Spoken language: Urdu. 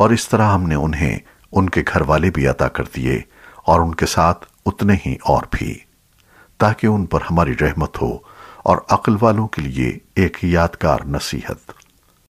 اور اس طرح ہم نے انہیں، ان کے گھر والے بھی عطا کر دیے، اور ان کے ساتھ اتنے ہی اور بھی، تاکہ ان پر ہماری رحمت ہو اور عقل والوں کے لیے ایک یادگار نصیحت۔